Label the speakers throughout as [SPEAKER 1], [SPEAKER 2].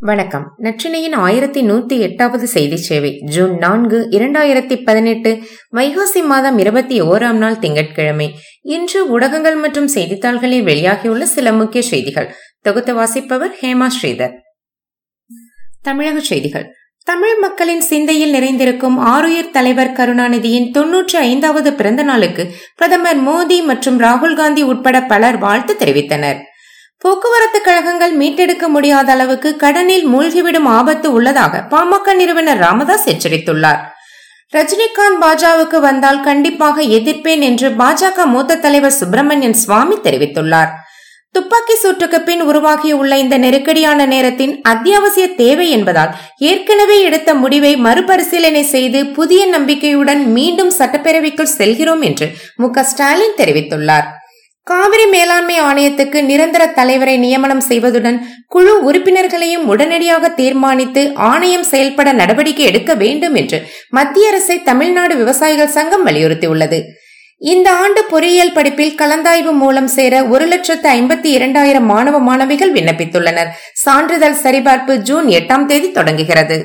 [SPEAKER 1] வணக்கம். நற்றினையின் ஆயிரத்தி நூத்தி எட்டாவது செய்தி சேவை ஜூன் நான்கு இரண்டாயிரத்தி பதினெட்டு வைகாசி மாதம் இருபத்தி ஓராம் நாள் திங்கட்கிழமை. இன்று ஊடகங்கள் மற்றும் செய்தித்தாள்களில் வெளியாகியுள்ள சில முக்கிய செய்திகள். தொகுத்து வாசிப்பவர் ஹேமா ஸ்ரீதர். தமிழக செய்திகள். தமிழ் மக்களின் சிந்தையில் நிறைந்திருக்கும் ஆருயிர் தலைவர் கருணாநிதியின் தொன்னூற்றி ஐந்தாவது பிறந்த நாளுக்கு பிரதமர் மோடி மற்றும் ராகுல் காந்தி உட்பட பலர் வாழ்த்து தெரிவித்தனர். போக்குவரத்து கழகங்கள் மீட்டெடுக்க முடியாத அளவுக்கு கடனில் மூழ்கிவிடும் ஆபத்து உள்ளதாக பாமக நிறுவனர் ராமதாஸ் எச்சரித்துள்ளார். ரஜினிகாந்த் பாஜகவுக்கு வந்தால் கண்டிப்பாக எதிர்ப்பேன் என்று பாஜக மூத்த தலைவர் சுப்பிரமணியன் சுவாமி தெரிவித்துள்ளார். துப்பாக்கி சூட்டுக்கு பின் உருவாகியுள்ள இந்த நெருக்கடியான நேரத்தின் அத்தியாவசிய தேவை என்பதால் ஏற்கனவே எடுத்த முடிவை மறுபரிசீலனை செய்து புதிய நம்பிக்கையுடன் மீண்டும் சட்டப்பேரவைக்குள் செல்கிறோம் என்று மு ஸ்டாலின் தெரிவித்துள்ளார். காவிரி மேலாண்மை ஆணையத்துக்கு நிரந்தர தலைவரை நியமனம் செய்வதுடன் குழு உறுப்பினர்களையும் உடனடியாக தீர்மானித்து ஆணையம் செயல்பட நடவடிக்கை எடுக்க வேண்டும் என்று மத்திய அரசை தமிழ்நாடு விவசாயிகள் சங்கம் வலியுறுத்தியுள்ளது. இந்த ஆண்டு பொறியியல் படிப்பில் கலந்தாய்வு மூலம் சேர ஒரு லட்சத்து ஐம்பத்தி இரண்டாயிரம் மாணவ மாணவிகள் விண்ணப்பித்துள்ளனர். சான்றிதழ் சரிபார்ப்பு ஜூன் எட்டாம் தேதி தொடங்குகிறது.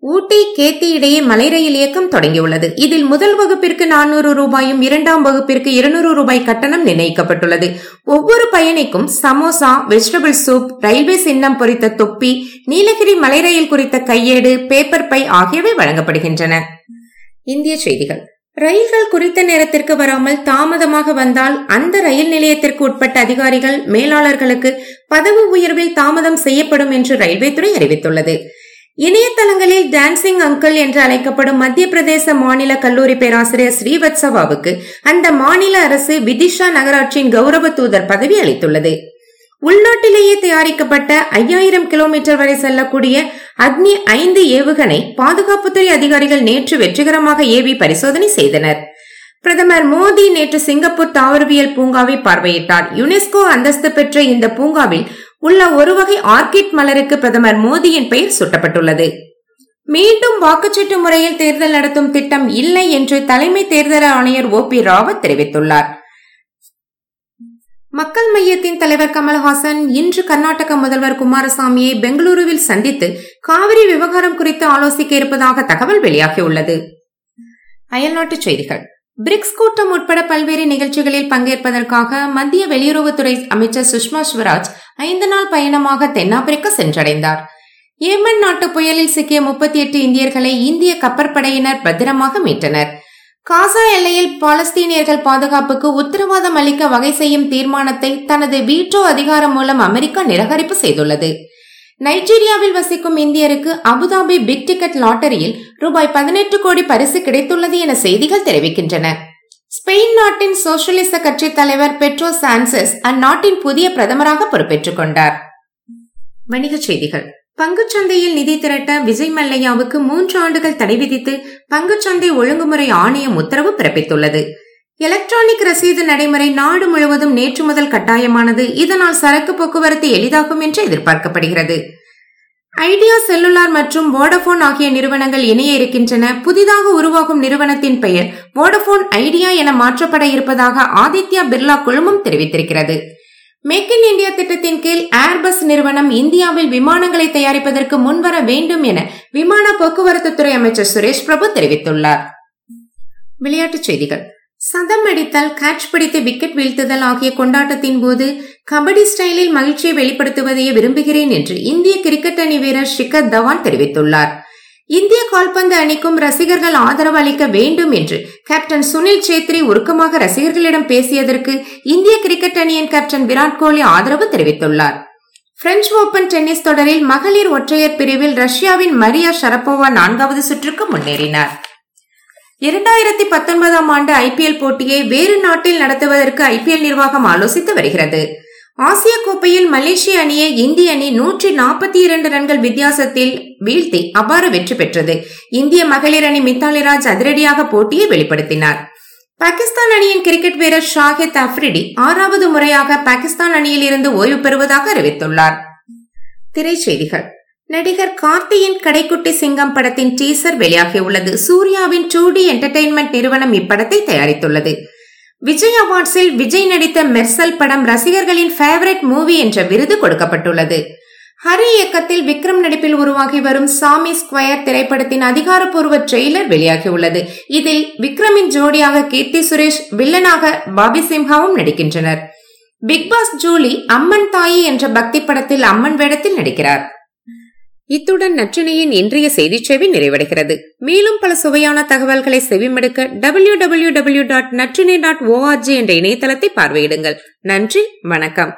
[SPEAKER 1] ஊட்டி கேத்தி இடையே மலை ரயில் இயக்கம் தொடங்கியுள்ளது. இதில் முதல் வகுப்பிற்கு நானூறு ரூபாயும் இரண்டாம் வகுப்பிற்கு இருநூறு ரூபாய் கட்டணம் நிர்ணயிக்கப்பட்டுள்ளது. ஒவ்வொரு பயணிக்கும் சமோசா வெஜிடபிள் சூப் ரயில்வே சின்னம் பொறித்த தொப்பி நீலகிரி மலை ரயில் குறித்த கையேடு பேப்பர் பை ஆகியவை வழங்கப்படுகின்றன. இந்திய செய்திகள். ரயில்கள் குறித்த நேரத்திற்கு வராமல் தாமதமாக வந்தால் அந்த ரயில் நிலையத்திற்கு உட்பட்ட அதிகாரிகள் மேலாளர்களுக்கு பதவி உயர்வில் தாமதம் செய்யப்படும் என்று ரயில்வே துறை அறிவித்துள்ளது. இணையதளங்களில் டான்சிங் அங்கிள் என்று அழைக்கப்படும் மத்திய பிரதேச மாநில கல்லூரி பேராசிரியர் ஸ்ரீவத்சவாவுக்கு அந்த மாநில அரசு விதிஷா நகராட்சியின் கௌரவ தூதர் பதவி அளித்துள்ளது. உள்நாட்டிலேயே தயாரிக்கப்பட்ட ஐயாயிரம் கிலோமீட்டர் வரை செல்லக்கூடிய அக்னி ஐந்து ஏவுகணை பாதுகாப்புத்துறை அதிகாரிகள் நேற்று வெற்றிகரமாக ஏவி பரிசோதனை செய்தனர். பிரதமர் மோடி நேற்று சிங்கப்பூர் தாவரவியல் பூங்காவை பார்வையிட்டார். யுனெஸ்கோ அந்தஸ்து பெற்ற இந்த பூங்காவில் உள்ள ஒரு வகை ஆர்கிட் மலருக்கு பிரதமர் மோடியின் பெயர் சூட்டப்பட்டுள்ளது. மீண்டும் வாக்குச்சீட்டு முறையில் தேர்தல் நடத்தும் திட்டம் இல்லை என்று தலைமை தேர்தல் ஆணையர் ஓ பி ராவத் தெரிவித்துள்ளார். மக்கள் மையத்தின் தலைவர் கமல்ஹாசன் இன்று கர்நாடக முதல்வர் குமாரசாமியை பெங்களூருவில் சந்தித்து காவிரி விவகாரம் குறித்து ஆலோசிக்க இருப்பதாக தகவல் வெளியாகியுள்ளது. அயல்நாட்டுச் செய்திகள். பிரிக்ஸ் கூட்டம் உட்பட பல்வேறு நிகழ்ச்சிகளில் பங்கேற்பதற்காக மத்திய வெளியுறவுத்துறை அமைச்சர் சுஷ்மா ஸ்வராஜ் ஐந்து நாள் பயணமாக தென்னாப்பிரிக்கா சென்றடைந்தார். ஏமன் நாட்டு புயலில் சிக்கிய முப்பத்தி எட்டு இந்தியர்களை இந்திய கப்பற்படையினர் பத்திரமாக மீட்டனர். காசா எல்லையில் பாலஸ்தீனியர்கள் பாதுகாப்புக்கு உத்தரவாதம் அளிக்க வகை செய்யும் தீர்மானத்தை தனது வீட்டோ அதிகாரம் மூலம் அமெரிக்கா நிராகரிப்பு செய்துள்ளது. நைஜீரியாவில் வசிக்கும் இந்தியருக்கு அபுதாபி பிக் டிக்கெட் லாட்டரியில் ரூபாய் பதினெட்டு கோடி பரிசு கிடைத்துள்ளது என செய்திகள் தெரிவிக்கின்றன. ஸ்பெயின் நாட்டின் சோசியலிச கட்சி தலைவர் பெட்ரோ சான்சஸ் அந்நாட்டின் புதிய பிரதமராக பொறுப்பேற்றுக் கொண்டார். வணிகச் செய்திகள். பங்குச்சந்தையில் நிதி திரட்ட விஜய் மல்லையாவுக்கு மூன்று ஆண்டுகள் தடை விதித்து பங்குச்சந்தை ஒழுங்குமுறை ஆணையம் உத்தரவு பிறப்பித்துள்ளது. எலக்ட்ரானிக் ரசீது நடைமுறை நாடு முழுவதும் நேற்று முதல் கட்டாயமானது. இதனால் சரக்கு போக்குவரத்து எளிதாகும் என்று எதிர்பார்க்கப்படுகிறது. ஐடியா செல்லுலார் மற்றும் வோடபோன் ஆகிய நிறுவனங்கள் இணைய இருக்கின்றன. புதிதாக உருவாகும் நிறுவனத்தின் பெயர் வோடபோன் ஐடியா என மாற்றப்பட இருப்பதாக ஆதித்யா பிர்லா குழுமம் தெரிவித்திருக்கிறது. மேக் இன் இந்தியா திட்டத்தின் கீழ் ஏர்பஸ் நிறுவனம் இந்தியாவில் விமானங்களை தயாரிப்பதற்கு முன்வர வேண்டும் என விமான போக்குவரத்துத்துறை அமைச்சர் சுரேஷ் பிரபு தெரிவித்துள்ளார். விளையாட்டுச் செய்திகள். சதம் அடித்தல் கேட்ச் பிடித்து விக்கெட் வீழ்த்துதல் ஆகிய கொண்டாட்டத்தின் போது கபடி ஸ்டைலில் மகிழ்ச்சியை வெளிப்படுத்துவதையே விரும்புகிறேன் என்று இந்திய கிரிக்கெட் அணி வீரர் ஷிகர் தவான் தெரிவித்துள்ளார். இந்திய கால்பந்து அணிக்கும் ரசிகர்கள் ஆதரவு அளிக்க வேண்டும் என்று கேப்டன் சுனில் சேத்ரி உருக்கமாக ரசிகர்களிடம் பேசியதற்கு இந்திய கிரிக்கெட் அணியின் கேப்டன் விராட் கோலி ஆதரவு தெரிவித்துள்ளார். பிரெஞ்சு ஓபன் டென்னிஸ் தொடரில் மகளிர் ஒற்றையர் பிரிவில் ரஷ்யாவின் மரியா ஷரப்போவா நான்காவது சுற்றுக்கு முன்னேறினார். இரண்டாயிரத்தி பத்தொன்பதாம் ஆண்டு ஐபிஎல் போட்டியை வேறு நாட்டில் நடத்துவதற்கு ஐபிஎல் நிர்வாகம் ஆலோசித்து வருகிறது. ஆசிய கோப்பையில் மலேசிய அணியை இந்திய அணி நூற்றி நாற்பத்தி இரண்டு ரன்கள் வித்தியாசத்தில் வீழ்த்தி அபார வெற்றி பெற்றது. இந்திய மகளிர் அணி மித்தாலி ராஜ் அதிரடியாக போட்டியை வெளிப்படுத்தினார். பாகிஸ்தான் அணியின் கிரிக்கெட் வீரர் ஷாஹித் அப்ரிடி ஆறாவது முறையாக பாகிஸ்தான் அணியில் இருந்து ஓய்வு பெறுவதாக அறிவித்துள்ளார். திரைச்செய்திகள். நடிகர் கார்த்தியின் கடைக்குட்டி சிங்கம் படத்தின் டீசர் வெளியாகியுள்ளது. சூர்யாவின் டூ டி என்டர்டைன்மெண்ட் நிறுவனம் இப்படத்தை தயாரித்துள்ளது. விஜய் அவார்ட்ஸில் விஜய் நடித்த மெர்சல் படம் ரசிகர்களின் ஃபேவரட் மூவி என்ற விருது கொடுக்கப்பட்டுள்ளது. ஹரி இயக்கத்தில் விக்ரம் நடிப்பில் உருவாகி வரும் சாமி ஸ்கொயர் திரைப்படத்தின் அதிகாரப்பூர்வ ட்ரெய்லர் வெளியாகியுள்ளது. இதில் விக்ரமின் ஜோடியாக கீர்த்தி சுரேஷ் வில்லனாக பாபி சிம்ஹாவும் நடிக்கின்றனர். Bigg Boss Julie Amman Thaayi என்ற பக்தி படத்தில் அம்மன் வேடத்தில் நடிக்கிறார். இத்துடன் நற்றினையின் இன்றைய செய்தி சேவை நிறைவடைகிறது. மேலும் பல சுவையான தகவல்களை செவிமடுக்க W W W dot Natrinai dot ORG என்ற இணையதளத்தை பார்வையிடுங்கள். நன்றி வணக்கம்.